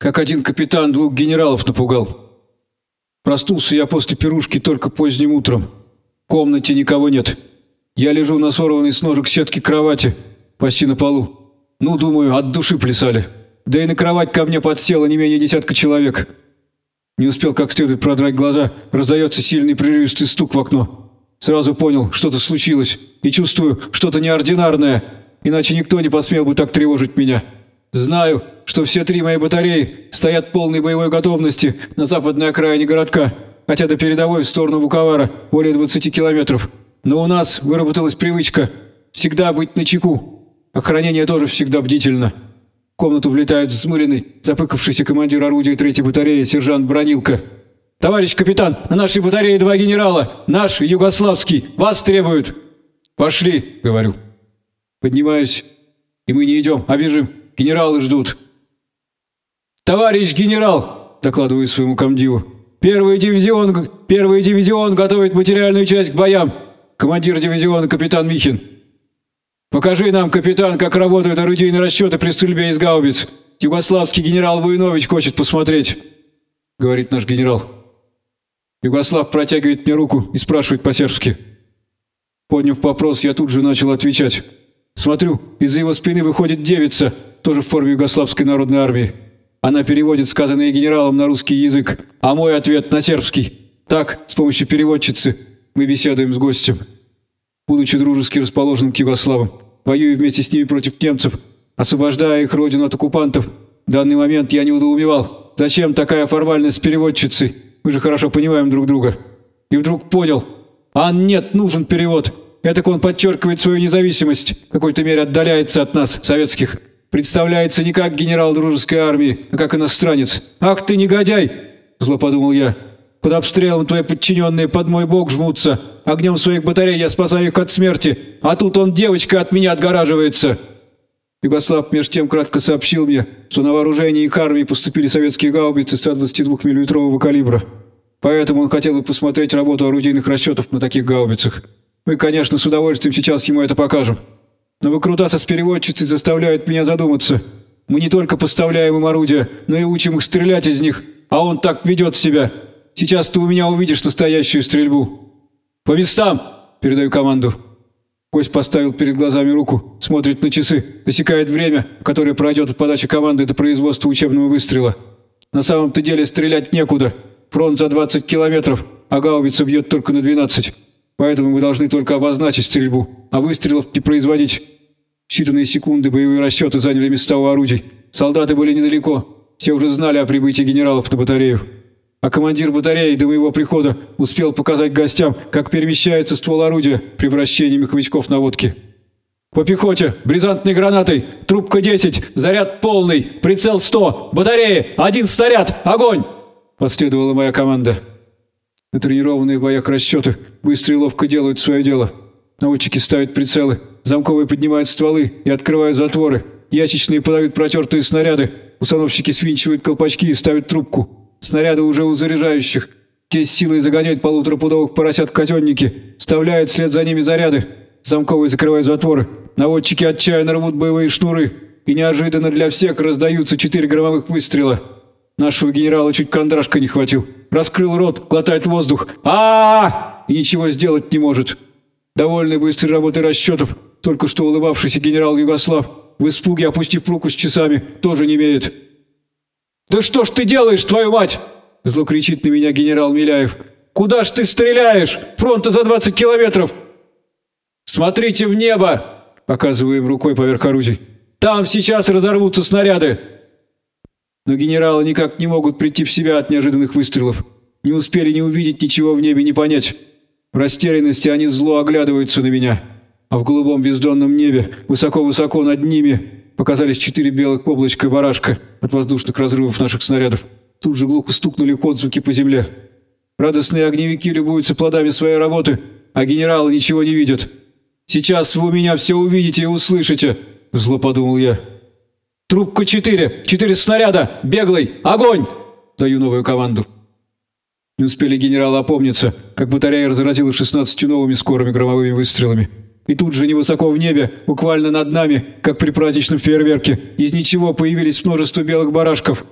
как один капитан двух генералов напугал. Проснулся я после пирушки только поздним утром. В комнате никого нет. Я лежу на сорванной с ножек сетки кровати, почти на полу. Ну, думаю, от души плясали. Да и на кровать ко мне подсело не менее десятка человек. Не успел как следует продрать глаза, раздается сильный прерывистый стук в окно. Сразу понял, что-то случилось, и чувствую, что-то неординарное, иначе никто не посмел бы так тревожить меня. Знаю, что все три мои батареи стоят полной боевой готовности на западной окраине городка, хотя до передовой в сторону Буковара более 20 километров. Но у нас выработалась привычка всегда быть начеку. Охранение тоже всегда бдительно. В комнату влетает взмыленный, запыкавшийся командир орудия третьей батареи сержант Бронилко. «Товарищ капитан, на нашей батарее два генерала, наш югославский, вас требуют!» «Пошли!» — говорю. Поднимаюсь, и мы не идем, а бежим. Генералы ждут. «Товарищ генерал!» — докладываю своему комдиву. «Первый дивизион, первый дивизион готовит материальную часть к боям. Командир дивизиона капитан Михин. Покажи нам, капитан, как работают орудийные расчеты при стрельбе из гаубиц. Югославский генерал Войнович хочет посмотреть», — говорит наш генерал. Югослав протягивает мне руку и спрашивает по-сербски. Подняв вопрос, я тут же начал отвечать. Смотрю, из-за его спины выходит девица, тоже в форме Югославской народной армии. Она переводит сказанное генералом на русский язык, а мой ответ на сербский. Так, с помощью переводчицы, мы беседуем с гостем. Будучи дружески расположенным к югославам, воюя вместе с ними против немцев, освобождая их родину от оккупантов, в данный момент я не удоумевал, зачем такая формальность с переводчицей, мы же хорошо понимаем друг друга. И вдруг понял, а нет, нужен перевод. Этак он подчеркивает свою независимость, в какой-то мере отдаляется от нас, советских. Представляется не как генерал дружеской армии, а как иностранец. «Ах ты негодяй!» – зло подумал я. «Под обстрелом твои подчиненные под мой бок жмутся. Огнем своих батарей я спасаю их от смерти. А тут он, девочка, от меня отгораживается». Югослав меж тем кратко сообщил мне, что на вооружение их армии поступили советские гаубицы 122 миллиметрового калибра. Поэтому он хотел бы посмотреть работу орудийных расчетов на таких гаубицах. Мы, конечно, с удовольствием сейчас ему это покажем. Но выкрутасы с переводчицей заставляют меня задуматься. Мы не только поставляем им орудия, но и учим их стрелять из них, а он так ведет себя. Сейчас ты у меня увидишь настоящую стрельбу. По местам! Передаю команду. Гость поставил перед глазами руку, смотрит на часы, засекает время, которое пройдет от подачи команды до производства учебного выстрела. На самом-то деле стрелять некуда. Фронт за 20 километров, а гаубица бьет только на 12. Поэтому мы должны только обозначить стрельбу, а выстрелов не производить. Считанные секунды боевые расчеты заняли места у орудий. Солдаты были недалеко. Все уже знали о прибытии генералов на батарею. А командир батареи до моего прихода успел показать гостям, как перемещается ствол орудия при вращении меховичков наводки. «По пехоте! Бризантной гранатой! Трубка 10! Заряд полный! Прицел 100! Батареи! Один снаряд! Огонь!» Последовала моя команда. Натренированные в боях расчеты быстро и ловко делают свое дело. Наводчики ставят прицелы, замковые поднимают стволы и открывают затворы. Ящичные подают протертые снаряды. Установщики свинчивают колпачки и ставят трубку. Снаряды уже у заряжающих. Те с силой загоняют полуторапудовых поросят казенники, вставляют вслед за ними заряды. Замковые закрывают затворы. Наводчики отчаянно рвут боевые шнуры. И неожиданно для всех раздаются четыре громовых выстрела. Нашего генерала чуть кондрашка не хватил. Раскрыл рот, глотает воздух. а, И ничего сделать не может. Довольный быстрой работой расчетов, только что улыбавшийся генерал Югослав, в испуге опустив руку с часами, тоже не имеет. «Да что ж ты делаешь, твою мать?» Зло кричит на меня генерал Миляев. «Куда ж ты стреляешь? Фронта за 20 километров!» «Смотрите в небо!» Показываем рукой поверх орудий. «Там сейчас разорвутся снаряды!» Но генералы никак не могут прийти в себя от неожиданных выстрелов. Не успели ни увидеть ничего в небе, не понять. В растерянности они зло оглядываются на меня. А в голубом бездонном небе, высоко-высоко над ними, показались четыре белых облачка и барашка от воздушных разрывов наших снарядов. Тут же глухо стукнули отзвуки по земле. Радостные огневики любуются плодами своей работы, а генералы ничего не видят. «Сейчас вы меня все увидите и услышите», – зло подумал я. Трубка четыре! Четыре снаряда! Беглый! Огонь!» Даю новую команду. Не успели генералы опомниться, как батарея разразилась шестнадцатью новыми скорыми громовыми выстрелами. И тут же невысоко в небе, буквально над нами, как при праздничном фейерверке, из ничего появились множество белых барашков.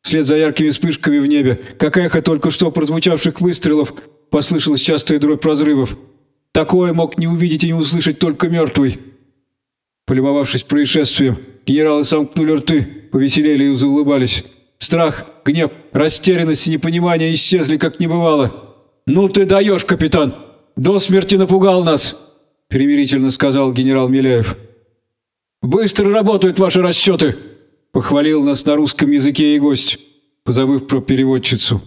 вслед за яркими вспышками в небе, как эхо только что прозвучавших выстрелов, послышалась частая дробь разрывов. Такое мог не увидеть и не услышать только мертвый. Полюбовавшись происшествием, генералы сомкнули рты, повеселели и заулыбались. Страх, гнев, растерянность и непонимание исчезли, как не бывало. «Ну ты даешь, капитан! До смерти напугал нас!» — примирительно сказал генерал Миляев. «Быстро работают ваши расчеты!» — похвалил нас на русском языке и гость, позабыв про переводчицу.